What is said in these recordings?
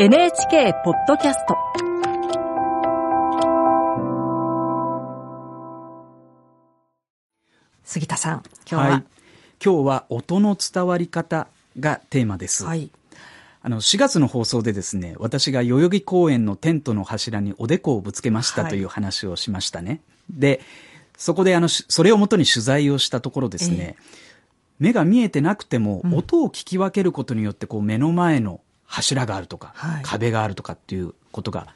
NHK ポッドキャスト。杉田さん今日は、はい、今日は音の伝わり方がテーマです、はい、あの4月の放送でですね私が代々木公園のテントの柱におでこをぶつけましたという話をしましたね、はい、でそこであのそれをもとに取材をしたところですね、えー、目が見えてなくても、音を聞き分けることによってこう目の前の柱があるとか、はい、壁があるとかっていうことが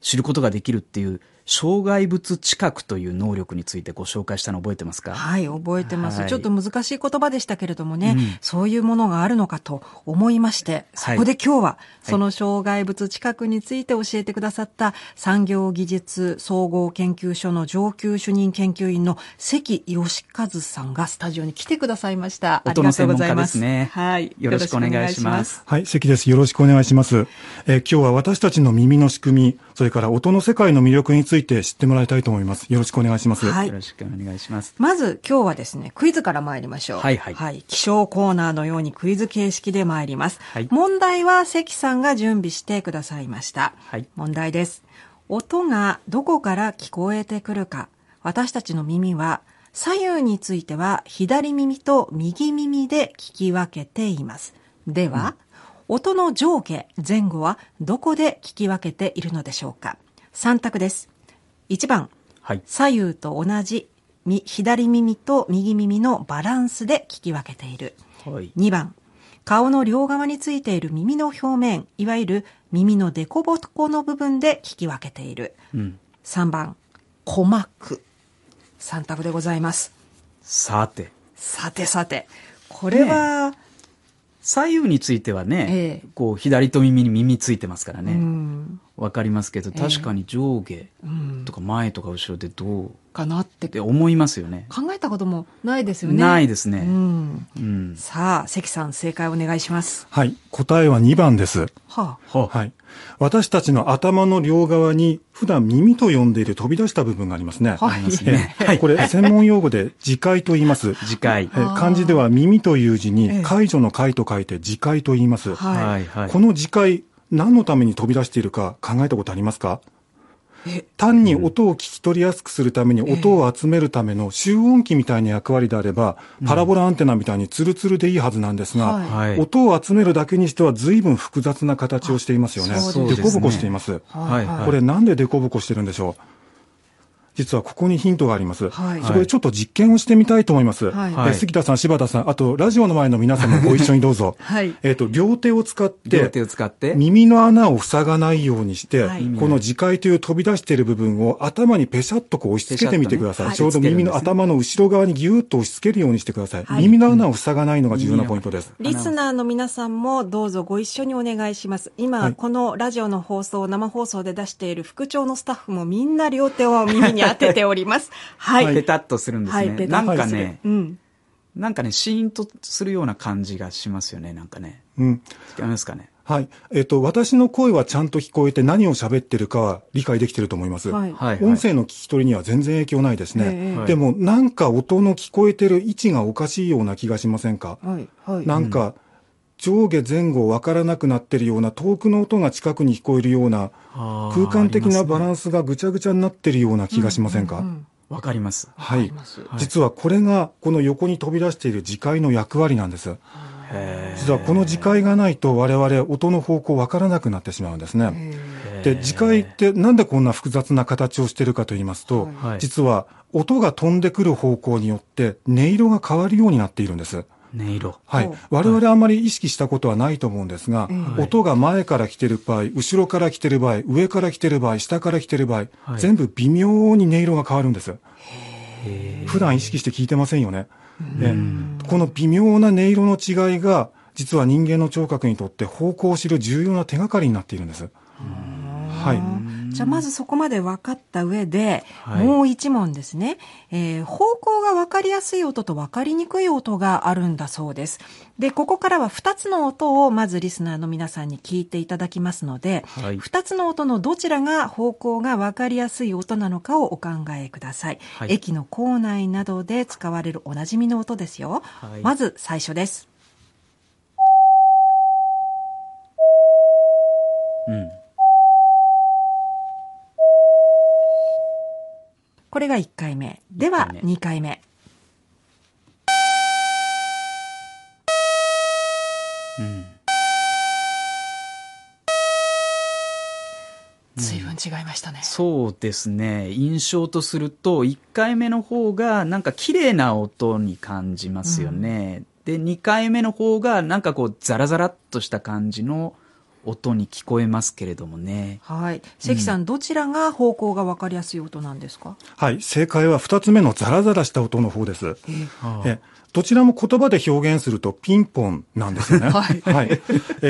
知ることができるっていう障害物知覚という能力についてご紹介したの覚えてますか？はい、覚えてます、はい、ちょっと難しい言葉でしたけれどもね、うん、そういうものがあるのかと思いまして、そこで今日は、その障害物知覚について教えてくださった産業技術総合研究所の上級主任研究員の関義和さんがスタジオに来てくださいました。ありがとうございます。ね、はい。よろしくお願いします。はい、関です。よろしくお願いします。えー、今日は私たちの耳の仕組み、それから音の世界の魅力について知ってもらいたいと思います。よろしくお願いします。はい。よろしくお願いします。まず今日はですね、クイズから参りましょう。はいはい。はい。気象コーナーのようにクイズ形式で参ります。はい。問題は関さんが準備してくださいました。はい。問題です。音がどこから聞こえてくるか。私たちの耳は左右については左耳と右耳で聞き分けています。では、うん、音の上下、前後はどこで聞き分けているのでしょうか3択です。1番、はい、左右と同じ左耳と右耳のバランスで聞き分けている。はい、2番、顔の両側についている耳の表面、いわゆる耳の凸凹の部分で聞き分けている。うん、3番、鼓膜。3択でございます。さて。さてさて。これは、ね、左右についてはね、ええ、こう左と耳に耳ついてますからね。わかりますけど、確かに上下とか前とか後ろでどうかなってって思いますよね。考えたこともないですよね。ないですね。うん。うん、さあ、関さん正解お願いします。はい。答えは2番です。はあ、はい。私たちの頭の両側に普段耳と呼んでいる飛び出した部分がありますね。はい。えこれ専門用語で自戒と言います。自戒。漢字では耳という字に解除の解と書いて自戒と言います。はい。この自戒、何のために飛び出しているか考えたことありますか？単に音を聞き取りやすくするために音を集めるための集音機みたいな役割であれば、パラボラアンテナみたいにツルツルでいいはずなんですが、音を集めるだけにしては随分複雑な形をしていますよね。でこぼこしています。これなんででこぼこしてるんでしょう？実はここにヒントがあります。はい、そこでちょっと実験をしてみたいと思います。はい、杉田さん、柴田さん、あとラジオの前の皆さんもご一緒にどうぞ。はい、えっと、両手を使って、両手を使って、耳の穴を塞がないようにして、はい、この自戒という飛び出している部分を頭にペシャッとこう押し付けてみてください。ね、ちょうど耳の頭の後ろ側にギューッと押し付けるようにしてください。耳の穴を塞がないのが重要なポイントです。リスナーの皆さんもどうぞご一緒にお願いします。今、このラジオの放送、生放送で出している副長のスタッフもみんな両手を耳に当てております。はい。ペタッとするんですね。はい、なんかね、うん、なんかね、シーンとするような感じがしますよね、なんかね。うん。違いますかね？はい。えっ、と、私の声はちゃんと聞こえて何を喋ってるかは理解できてると思います。はい。音声の聞き取りには全然影響ないですね。はい、でも、なんか音の聞こえてる位置がおかしいような気がしませんか？はい。はい。なんか、上下前後わからなくなってるような遠くの音が近くに聞こえるような空間的なバランスがぐちゃぐちゃになってるような気がしませんか、わかります。はい。実はこれがこの横に飛び出している磁界の役割なんです。実はこの磁界がないと我々音の方向わからなくなってしまうんですね。で、磁界ってなんでこんな複雑な形をしているかと言いますと、実は音が飛んでくる方向によって音色が変わるようになっているんです。音色。はい。我々あんまり意識したことはないと思うんですが、はい、音が前から来てる場合、後ろから来てる場合、上から来てる場合、下から来てる場合、はい、全部微妙に音色が変わるんです。普段意識して聞いてませんよね。でこの微妙な音色の違いが、実は人間の聴覚にとって方向を知る重要な手がかりになっているんです。はい。じゃあまずそこまで分かった上で、はい、もう一問ですね、えー、方向が分かりやすい音と分かりにくい音があるんだそうです。で、ここからは2つの音をまずリスナーの皆さんに聞いていただきますので、はい、2つの音のどちらが方向が分かりやすい音なのかをお考えください。はい、駅の構内などで使われるおなじみの音ですよ。はい、まず最初です。これが1回目。では、2回目。随分違いましたね、うん、そうですね。印象とすると1回目の方がなんか綺麗な音に感じますよね、うん、で2回目の方がなんかこうザラザラっとした感じの音に聞こえますけれどもね。はい。関さん、うん、どちらが方向が分かりやすい音なんですか？はい。正解は2つ目のザラザラした音の方です。ええどちらも言葉で表現するとピンポンなんですよね。はい。はい。えっ、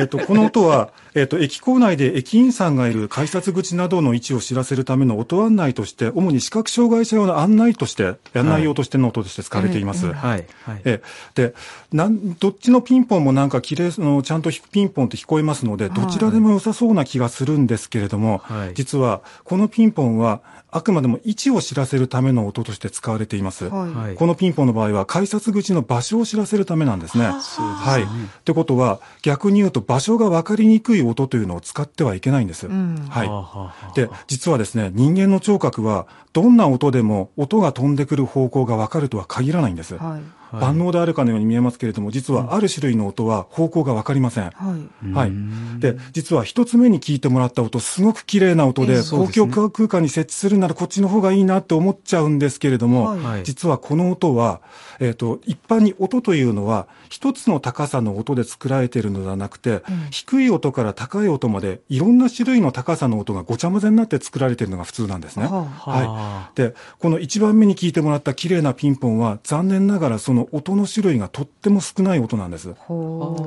ー、と、この音は、えっ、ー、と、駅構内で駅員さんがいる改札口などの位置を知らせるための音案内として、主に視覚障害者用の案内として、案内用としての音として使われています。はい。はい。えで、なん、どっちのピンポンもなんか綺麗、の、ちゃんとピンポンって聞こえますので、どちらでも良さそうな気がするんですけれども、はい、実は、このピンポンは、あくまでも位置を知らせるための音として使われています。はい、このピンポンの場合は改札口の場所を知らせるためなんですね。はい。ってことは逆に言うと場所が分かりにくい音というのを使ってはいけないんです。うん、はい。で、実はですね、人間の聴覚はどんな音でも音が飛んでくる方向が分かるとは限らないんです。はい万能であるかのように見えますけれども、実はある種類の音は方向がわかりません。はい。はい。で、実は一つ目に聞いてもらった音、すごく綺麗な音で、公共空間に設置するならこっちの方がいいなって思っちゃうんですけれども、はい、実はこの音は、えっ、ー、と、一般に音というのは、一つの高さの音で作られているのではなくて、うん、低い音から高い音まで、いろんな種類の高さの音がごちゃ混ぜになって作られているのが普通なんですね。ははい。で、この一番目に聞いてもらった綺麗なピンポンは、残念ながらその音の種類がとっても少ない音なんです。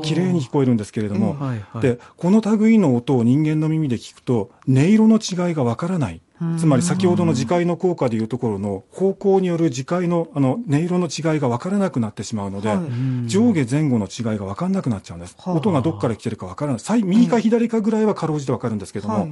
綺麗に聞こえるんですけれども、で、この類の音を人間の耳で聞くと、音色の違いがわからない。つまり先ほどの磁界の効果でいうところの方向による磁界のあの音色の違いが分からなくなってしまうので、はい、上下前後の違いが分からなくなっちゃうんです。音がどこから来てるか分からない。右か左かぐらいはかろうじて分かるんですけども、は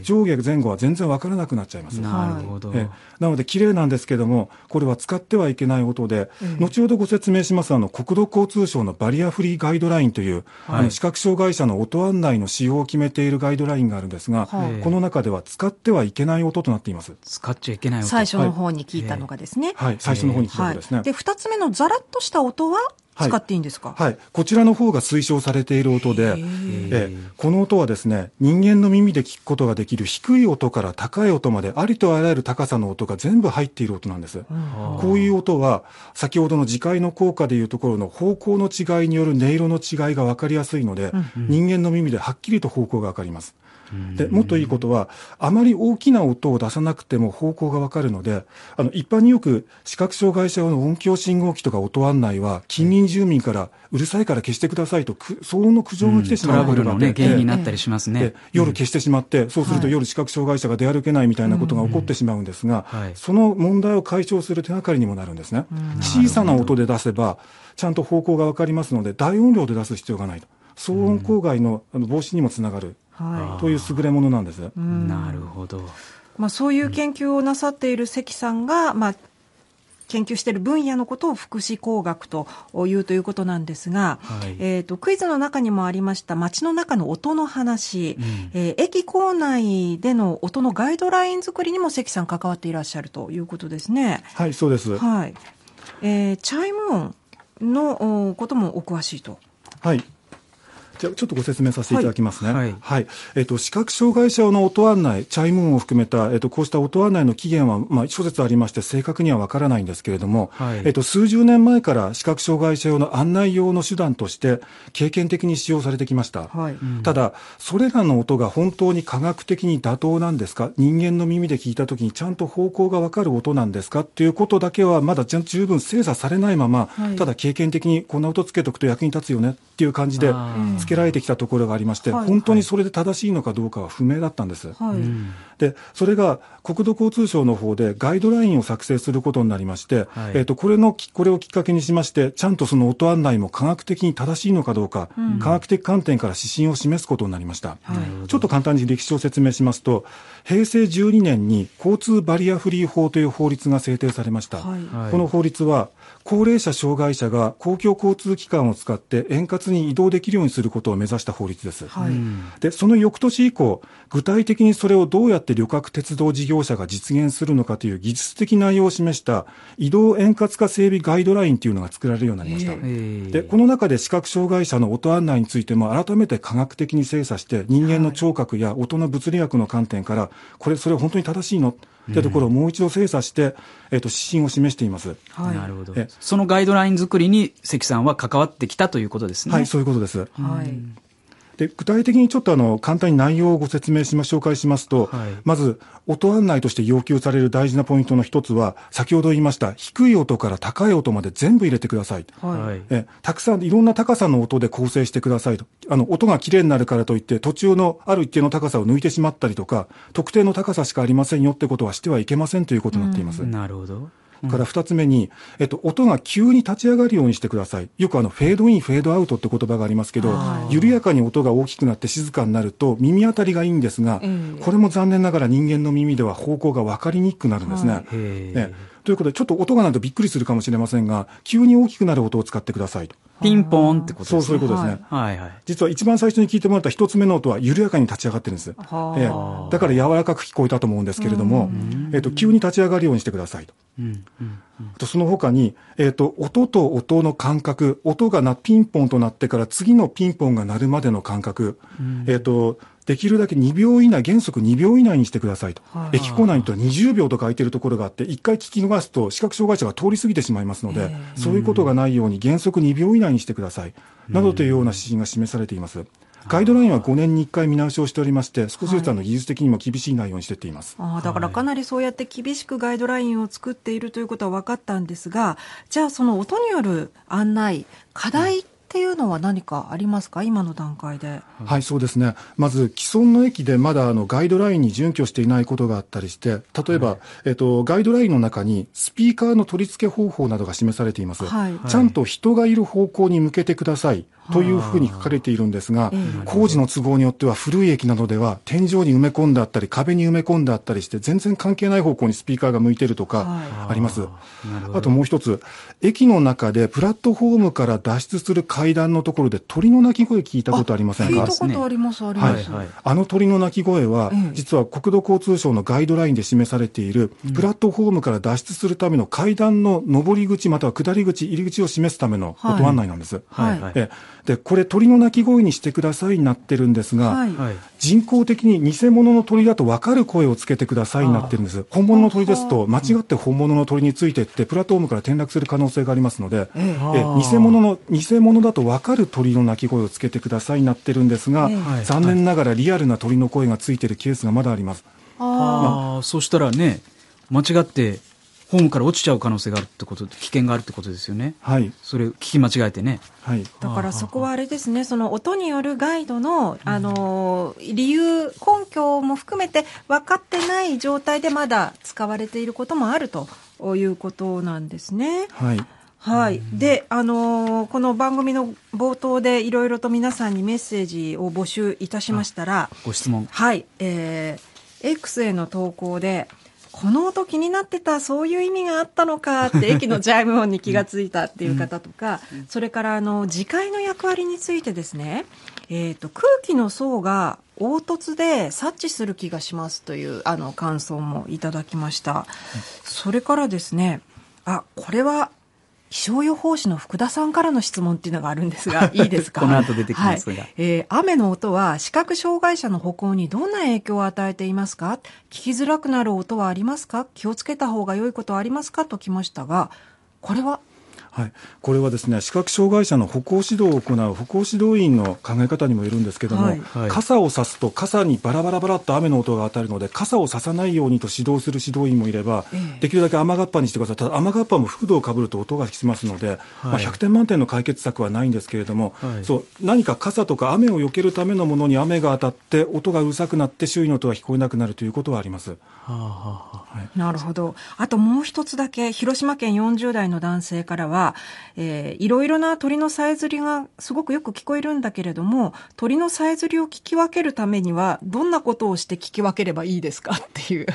い、上下前後は全然分からなくなっちゃいます。なるほど。えなので綺麗なんですけども、これは使ってはいけない音で、後ほどご説明しますあの国土交通省のバリアフリーガイドラインという、はい、あの視覚障害者の音案内の使用を決めているガイドラインがあるんですが、この中では使ってはいけない音となっています。使っちゃいけない音最初の方に聞いたのがですね。はい、最初の方に聞いたのですね。で、二つ目のザラッとした音は使っていいんですか、はい、はい、こちらの方が推奨されている音で、えこの音はですね、人間の耳で聞くことができる低い音から高い音まで、ありとあらゆる高さの音が全部入っている音なんです。うん、こういう音は、先ほどの磁界の効果でいうところの方向の違いによる音色の違いが分かりやすいので、うん。うん、人間の耳ではっきりと方向が分かります。でもっといいことは、あまり大きな音を出さなくても方向がわかるので、あの一般によく視覚障害者用の音響信号機とか音案内は、近隣住民からうるさいから消してくださいと、騒音の苦情が来てしまう、うん、トラブルの、ね、原因になったりしますね。夜消してしまって、そうすると夜視覚障害者が出歩けないみたいなことが起こってしまうんですが、その問題を解消する手がかりにもなるんですね。小さな音で出せば、ちゃんと方向がわかりますので、大音量で出す必要がないと。騒音公害の防止にもつながる。はい、という優れものなんです。なるほど。まあ、そういう研究をなさっている関さんが、まあ、研究している分野のことを福祉工学というということなんですが、はい、えーと、クイズの中にもありました街の中の音の話、うん、えー、駅構内での音のガイドライン作りにも関さん関わっていらっしゃるということですね。はいそうです、はい。えー、チャイム音のこともお詳しいと。はいじゃちょっとご説明させていただきますね。はい。はい、えっ、ー、と、視覚障害者用の音案内、チャイム音を含めた、えっ、ー、と、こうした音案内の起源は、まあ、諸説ありまして、正確にはわからないんですけれども、はい、えっ、ー、と、数十年前から視覚障害者用の案内用の手段として、経験的に使用されてきました。はい、ただ、それらの音が本当に科学的に妥当なんですか？人間の耳で聞いたときにちゃんと方向がわかる音なんですか？っていうことだけは、まだ十分精査されないまま、はい、ただ経験的にこんな音つけとくと役に立つよねっていう感じで、つけられてきたところがありまして、はい、本当にそれで正しいのかどうかは不明だったんです。はい、でで、それが国土交通省の方でガイドラインを作成することになりまして、はい、えっ、と、これの、これをきっかけにしまして、ちゃんとその音案内も科学的に正しいのかどうか、うん、科学的観点から指針を示すことになりました。はい、ちょっと簡単に歴史を説明しますと、平成12年に交通バリアフリー法という法律が制定されました。はい、この法律は、高齢者、障害者が公共交通機関を使って円滑に移動できるようにすることを目指した法律です。はい、で、その翌年以降、具体的にそれをどうやって旅客鉄道事業者が実現するのかという技術的内容を示した移動円滑化整備ガイドラインというのが作られるようになりました。で、この中で視覚障害者の音案内についても改めて科学的に精査して人間の聴覚や音の物理学の観点から、これ、それ本当に正しいの？というところをもう一度精査して、えっ、と、指針を示しています。はい。なるほど。そのガイドライン作りに関さんは関わってきたということですね。はい、そういうことです。はい。で具体的にちょっとあの簡単に内容をご説明しま紹介しますと、はい、まず音案内として要求される大事なポイントの一つは先ほど言いました低い音から高い音まで全部入れてください、はい、えたくさんいろんな高さの音で構成してくださいと。あの音がきれいになるからといって途中のある一定の高さを抜いてしまったりとか特定の高さしかありませんよってことはしてはいけませんということになっています。なるほどから二つ目に、えっと、音が急に立ち上がるようにしてください。よくあの、フェードイン、フェードアウトって言葉がありますけど、緩やかに音が大きくなって静かになると耳当たりがいいんですが、これも残念ながら人間の耳では方向が分かりにくくなるんですね。ねということで、ちょっと音が鳴るとびっくりするかもしれませんが、急に大きくなる音を使ってくださいと。ピンポンってことですね。そう、そういうことですね。はいはい。実は一番最初に聞いてもらった一つ目の音は緩やかに立ち上がってるんです。えー、だから柔らかく聞こえたと思うんですけれども、えっ、ー、と、急に立ち上がるようにしてくださいと。うんうんとその他に、えっ、ー、と、音と音の間隔、音がな、ピンポンとなってから次のピンポンが鳴るまでの間隔、うん、えっ、と、できるだけ2秒以内、原則2秒以内にしてくださいと。駅構内にと20秒とか空いてるところがあって、1回聞き逃すと視覚障害者が通り過ぎてしまいますので、そういうことがないように原則2秒以内にしてください。などというような指針が示されています。ガイドラインは5年に1回見直しをしておりまして、少しずつあの技術的にも厳しい内容にしていっています、はい、あだからかなりそうやって厳しくガイドラインを作っているということは分かったんですが、じゃあ、その音による案内、課題っていうのは何かありますか、今の段階で。はい、そうですね。まず、既存の駅でまだあのガイドラインに準拠していないことがあったりして、例えば、はい、えっと、ガイドラインの中にスピーカーの取り付け方法などが示されています。はい、ちゃんと人がいる方向に向けてください。というふうに書かれているんですが、工事の都合によっては古い駅などでは天井に埋め込んであったり、壁に埋め込んであったりして、全然関係ない方向にスピーカーが向いてるとかあります。あともう一つ、駅の中でプラットフォームから脱出する階段のところで鳥の鳴き声聞いたことありませんか？聞いたことあります、あります。はい、あの鳥の鳴き声は、実は国土交通省のガイドラインで示されている、プラットフォームから脱出するための階段の上り口または下り口、入り口を示すための音案内なんです。はい。はい、えで、これ鳥の鳴き声にしてくださいになってるんですが、はい、人工的に偽物の鳥だと分かる声をつけてくださいになってるんです。本物の鳥ですと、間違って本物の鳥についてって、プラットフォームから転落する可能性がありますので、え偽物の、偽物だと分かる鳥の鳴き声をつけてくださいになってるんですが、残念ながらリアルな鳥の声がついてるケースがまだあります。あ、まあ、そしたらね、間違ってホームから落ちちゃう可能性があるってこと、危険があるってことですよね。はい。それ聞き間違えてね。はい。だからそこはあれですね、その音によるガイドの、あの、理由、根拠も含めて分かってない状態でまだ使われていることもあるということなんですね。はい。はい。で、あのー、この番組の冒頭でいろいろと皆さんにメッセージを募集いたしましたら、ご質問。はい。えー、X への投稿で、この音気になってたそういう意味があったのかって駅のチャイム音に気がついたっていう方とか、それからあの次回の役割についてですね、えーと、空気の層が凹凸で察知する気がしますというあの感想もいただきました。それからですね、あ、これは気象予報士の福田さんからの質問っていうのがあるんですが、いいですか？この後出てきますが、はい、えー、雨の音は視覚障害者の歩行にどんな影響を与えていますか？聞きづらくなる音はありますか？気をつけた方が良いことはありますか？ときましたが、これははい、これはですね視覚障害者の歩行指導を行う歩行指導員の考え方にもよるんですけども、はい。はい、傘を差すと傘にバラバラバラと雨の音が当たるので傘を差さないようにと指導する指導員もいれば、ええ、できるだけ雨がっぱにしてください。ただ雨がっぱもフードをかぶると音がしますので、はい、まあ、100点満点の解決策はないんですけれども、はい、そう何か傘とか雨を避けるためのものに雨が当たって音がうるさくなって周囲の音が聞こえなくなるということはあります。はあはあはい、なるほど。あともう一つだけ広島県40代の男性からは、えーー、いろいろな鳥のさえずりがすごくよく聞こえるんだけれども、鳥のさえずりを聞き分けるためには、どんなことをして聞き分ければいいですかっていう。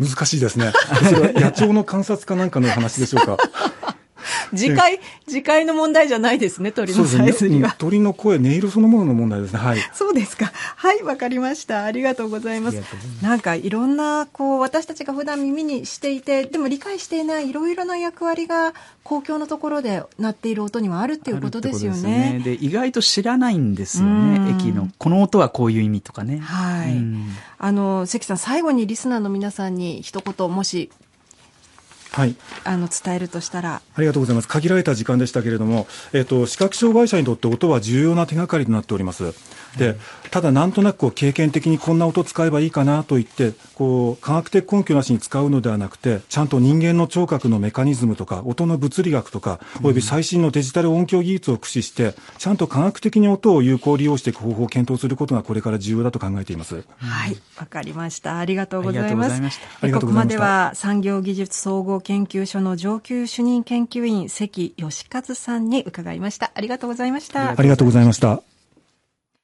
難しいですね。それは野鳥の観察かなんかの話でしょうか？次回、次回の問題じゃないですね、鳥のサイズには。ね、鳥の声、音色そのものの問題ですね。はい。そうですか。はい、わかりました。ありがとうございます。なんか、いろんな、こう、私たちが普段耳にしていて、でも理解していないいろいろな役割が、公共のところで鳴っている音にはあるっていうことですよね。で、ね、意外と知らないんですよね、駅の。この音はこういう意味とかね。はい。あの、関さん、最後にリスナーの皆さんに一言、もしはい、あの伝えるとしたら。ありがとうございます。限られた時間でしたけれども、えーと、視覚障害者にとって音は重要な手がかりとなっておりますでただなんとなくこう経験的にこんな音使えばいいかなと言ってこう科学的根拠なしに使うのではなくてちゃんと人間の聴覚のメカニズムとか音の物理学とかおよび最新のデジタル音響技術を駆使してちゃんと科学的に音を有効利用していく方法を検討することがこれから重要だと考えていますはいわかりましたありがとうございますここまでは産業技術総合研究所の上級主任研究員関義和さんに伺いました。ありがとうございました。ありがとうございました。